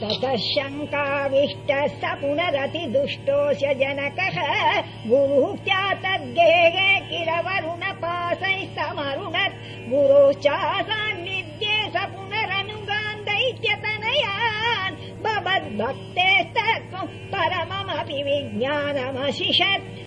ततः शङ्काविष्टः स पुनरतिदुष्टोऽस्य जनकः गुरुक्त्या तद्गेहे किल वरुणपासैः समरुणत्। गुरोश्चासान्निध्ये स पुनरनुगान्धैक्यतनयान् भवद्भक्तेस्तत्त्वम् परममपि विज्ञानमशिषत्।